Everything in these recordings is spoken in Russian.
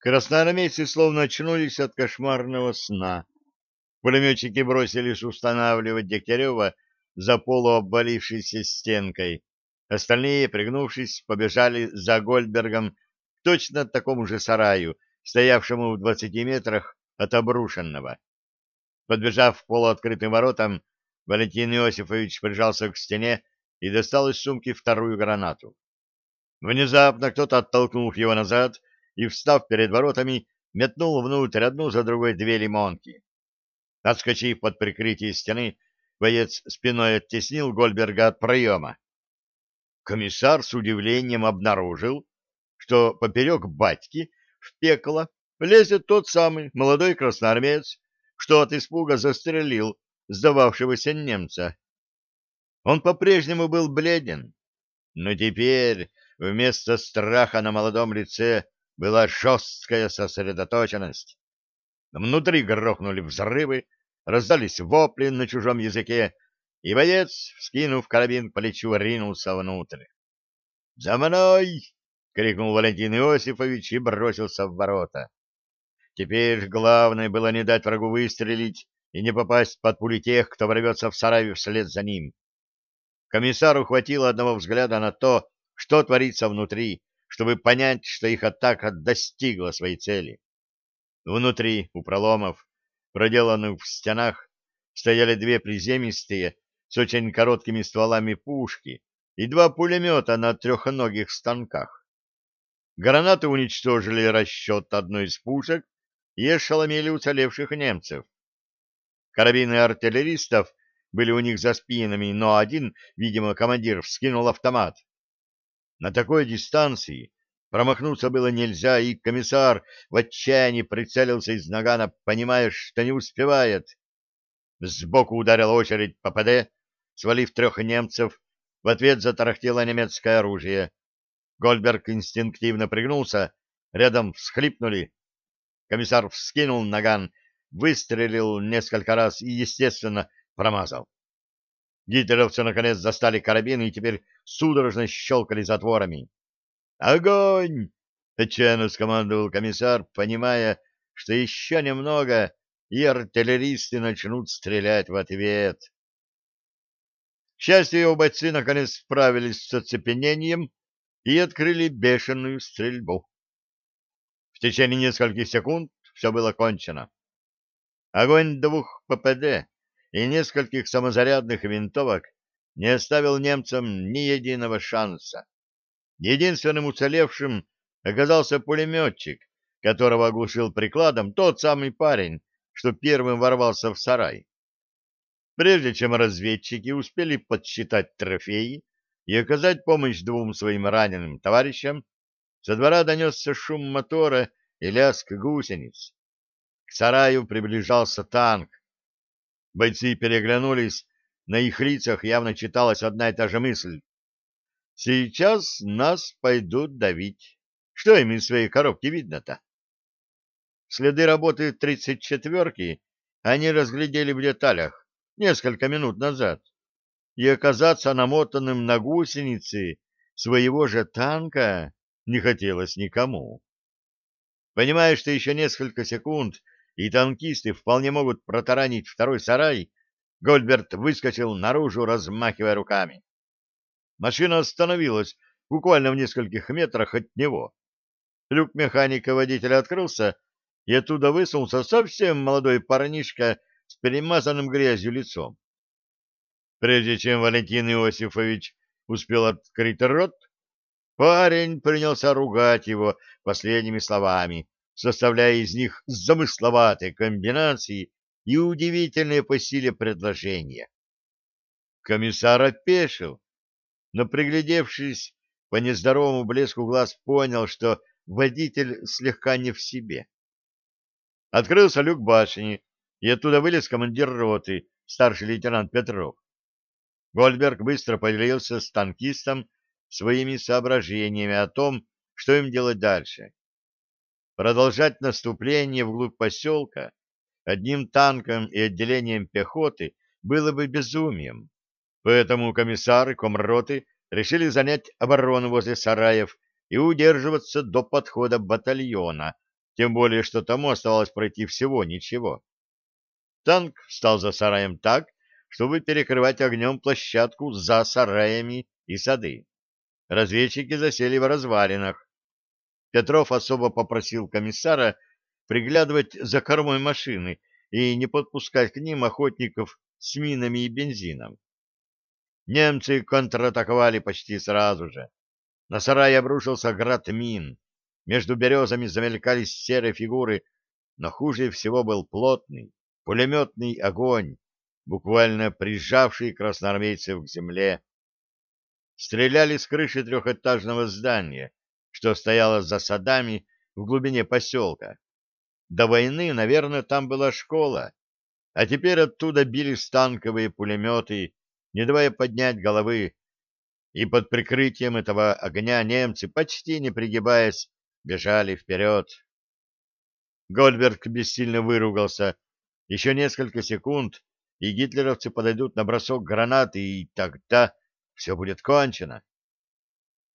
Красноармейцы словно очнулись от кошмарного сна. Пулеметчики бросились устанавливать Дегтярева за полуобвалившейся стенкой. Остальные, пригнувшись, побежали за Гольдбергом к точно такому же сараю, стоявшему в двадцати метрах от обрушенного. Подбежав к полуоткрытым воротам, Валентин Иосифович прижался к стене и достал из сумки вторую гранату. Внезапно кто-то, оттолкнув его назад и, встав перед воротами, метнул внутрь одну за другой две лимонки. Отскочив под прикрытие стены, боец спиной оттеснил Гольберга от проема. Комиссар с удивлением обнаружил, что поперек батьки в пекло лезет тот самый молодой красноармеец, что от испуга застрелил сдававшегося немца. Он по-прежнему был бледен, но теперь вместо страха на молодом лице была жесткая сосредоточенность. Внутри грохнули взрывы, раздались вопли на чужом языке, и боец, вскинув карабин к плечу, ринулся внутрь. «За мной!» — крикнул Валентин Иосифович и бросился в ворота. Теперь главное было не дать врагу выстрелить и не попасть под пули тех, кто ворвется в сарай вслед за ним. Комиссару хватило одного взгляда на то, что творится внутри, чтобы понять, что их атака достигла своей цели. Внутри, у проломов, проделанных в стенах, стояли две приземистые, с очень короткими стволами пушки и два пулемета на трехногих станках. Гранаты уничтожили расчет одной из пушек и ошеломили уцелевших немцев. Карабины артиллеристов были у них за спинами, но один, видимо, командир, вскинул автомат. На такой дистанции промахнуться было нельзя, и комиссар в отчаянии прицелился из нагана, понимая, что не успевает. Сбоку ударила очередь ППД, свалив трех немцев, в ответ затарахтело немецкое оружие. Гольберг инстинктивно пригнулся, рядом всхлипнули. Комиссар вскинул наган, выстрелил несколько раз и, естественно, промазал. Гитлеровцы, наконец, застали карабины и теперь судорожно щелкали затворами. «Огонь!» — отчаянно скомандовал комиссар, понимая, что еще немного, и артиллеристы начнут стрелять в ответ. К счастью, его бойцы наконец справились с оцепенением и открыли бешеную стрельбу. В течение нескольких секунд все было кончено. Огонь двух ППД и нескольких самозарядных винтовок не оставил немцам ни единого шанса. Единственным уцелевшим оказался пулеметчик, которого оглушил прикладом тот самый парень, что первым ворвался в сарай. Прежде чем разведчики успели подсчитать трофеи и оказать помощь двум своим раненым товарищам, со двора донесся шум мотора и лязг гусениц. К сараю приближался танк, Бойцы переглянулись, на их лицах явно читалась одна и та же мысль. «Сейчас нас пойдут давить. Что им из своей коробки видно-то?» Следы работы тридцать четверки они разглядели в деталях несколько минут назад, и оказаться намотанным на гусеницы своего же танка не хотелось никому. Понимая, что еще несколько секунд и танкисты вполне могут протаранить второй сарай, Гольберт выскочил наружу, размахивая руками. Машина остановилась буквально в нескольких метрах от него. Люк механика-водителя открылся, и оттуда высунулся совсем молодой парнишка с перемазанным грязью лицом. Прежде чем Валентин Иосифович успел открыть рот, парень принялся ругать его последними словами, составляя из них замысловатые комбинации и удивительные по силе предложения. Комиссар опешил, но, приглядевшись по нездоровому блеску глаз, понял, что водитель слегка не в себе. Открылся люк башни, и оттуда вылез командир роты, старший лейтенант Петров. Гольдберг быстро поделился с танкистом своими соображениями о том, что им делать дальше. Продолжать наступление вглубь поселка одним танком и отделением пехоты было бы безумием. Поэтому комиссары комроты решили занять оборону возле сараев и удерживаться до подхода батальона, тем более, что тому оставалось пройти всего ничего. Танк встал за сараем так, чтобы перекрывать огнем площадку за сараями и сады. Разведчики засели в развалинах. Петров особо попросил комиссара приглядывать за кормой машины и не подпускать к ним охотников с минами и бензином. Немцы контратаковали почти сразу же. На сарай обрушился град мин. Между березами замелькались серые фигуры, но хуже всего был плотный пулеметный огонь, буквально прижавший красноармейцев к земле. Стреляли с крыши трехэтажного здания, что стояло за садами в глубине поселка. До войны, наверное, там была школа, а теперь оттуда били станковые пулеметы, не давая поднять головы, и под прикрытием этого огня немцы, почти не пригибаясь, бежали вперед. Гольберг бессильно выругался. Еще несколько секунд, и гитлеровцы подойдут на бросок гранаты, и тогда все будет кончено.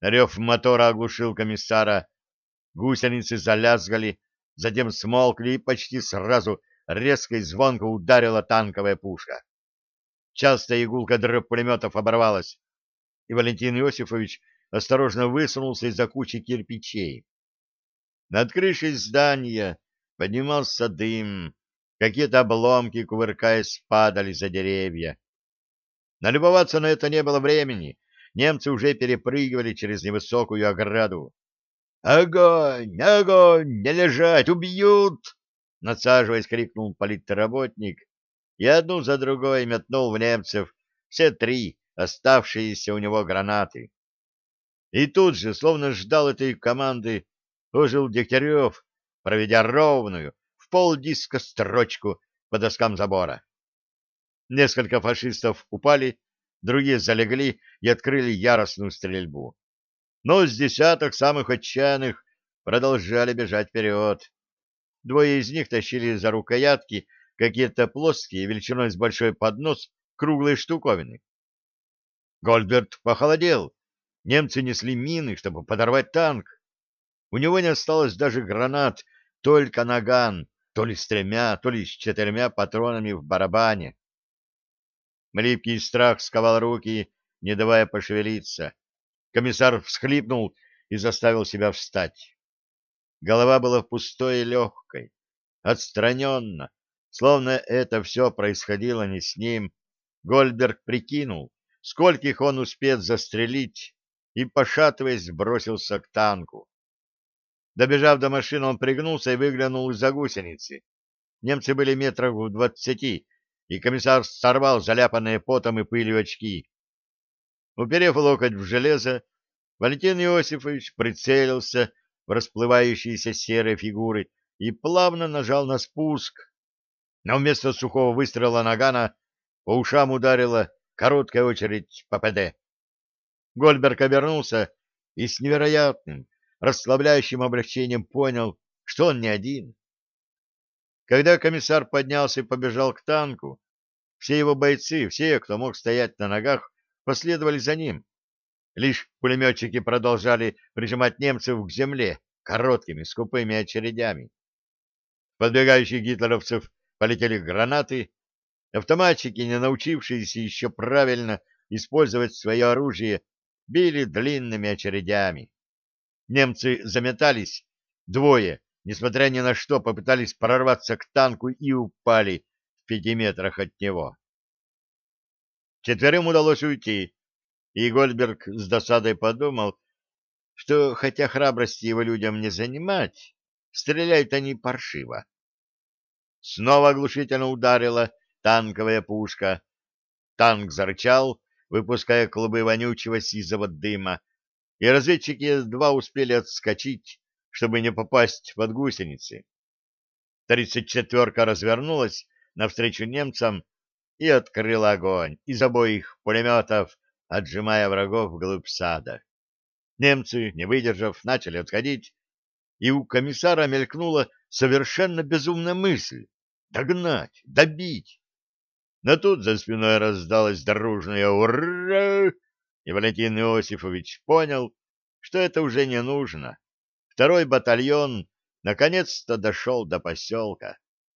Рев мотора оглушил комиссара. Гусеницы залязгали, затем смолкли, и почти сразу резко и звонко ударила танковая пушка. Частая игулка дров пулеметов оборвалась, и Валентин Иосифович осторожно высунулся из-за кучи кирпичей. Над крышей здания поднимался дым, какие-то обломки, кувыркаясь, падали за деревья. Налюбоваться на это не было времени, немцы уже перепрыгивали через невысокую ограду. «Огонь! Огонь! Не лежать! Убьют!» Надсаживаясь, крикнул политработник, и одну за другой метнул в немцев все три оставшиеся у него гранаты. И тут же, словно ждал этой команды, ожил Дегтярев, проведя ровную, в полдиска строчку по доскам забора. Несколько фашистов упали, другие залегли и открыли яростную стрельбу. Но с десяток самых отчаянных продолжали бежать вперед. Двое из них тащили за рукоятки какие-то плоские, величиной с большой поднос, круглые штуковины. Гольберт похолодел. Немцы несли мины, чтобы подорвать танк. У него не осталось даже гранат, только наган, то ли с тремя, то ли с четырьмя патронами в барабане. Млипкий страх сковал руки, не давая пошевелиться. Комиссар всхлипнул и заставил себя встать. Голова была пустой и легкой, отстраненно, словно это все происходило не с ним. Гольберг прикинул, скольких он успеет застрелить, и, пошатываясь, бросился к танку. Добежав до машины, он пригнулся и выглянул из-за гусеницы. Немцы были метров в двадцати, и комиссар сорвал заляпанные потом и пылью очки. Уперев локоть в железо, Валентин Иосифович прицелился в расплывающиеся серые фигуры и плавно нажал на спуск. Но вместо сухого выстрела нагана по ушам ударила короткая очередь ППД. Гольберг обернулся и с невероятным, расслабляющим облегчением понял, что он не один. Когда комиссар поднялся и побежал к танку, все его бойцы, все, кто мог стоять на ногах, последовали за ним. Лишь пулеметчики продолжали прижимать немцев к земле короткими скупыми очередями. Подбегающих гитлеровцев полетели гранаты, автоматчики, не научившиеся еще правильно использовать свое оружие, били длинными очередями. Немцы заметались, двое, несмотря ни на что, попытались прорваться к танку и упали в пяти метрах от него. Четверым удалось уйти, и Гольберг с досадой подумал, что, хотя храбрости его людям не занимать, стреляют они паршиво. Снова оглушительно ударила танковая пушка. Танк зарычал, выпуская клубы вонючего сизого дыма, и разведчики едва успели отскочить, чтобы не попасть под гусеницы. Тридцать четверка развернулась навстречу немцам и открыла огонь из обоих пулеметов, отжимая врагов вглубь сада. Немцы, не выдержав, начали отходить, и у комиссара мелькнула совершенно безумная мысль — догнать, добить. Но тут за спиной раздалось дружное «Ура!», и Валентин Иосифович понял, что это уже не нужно. Второй батальон наконец-то дошел до поселка.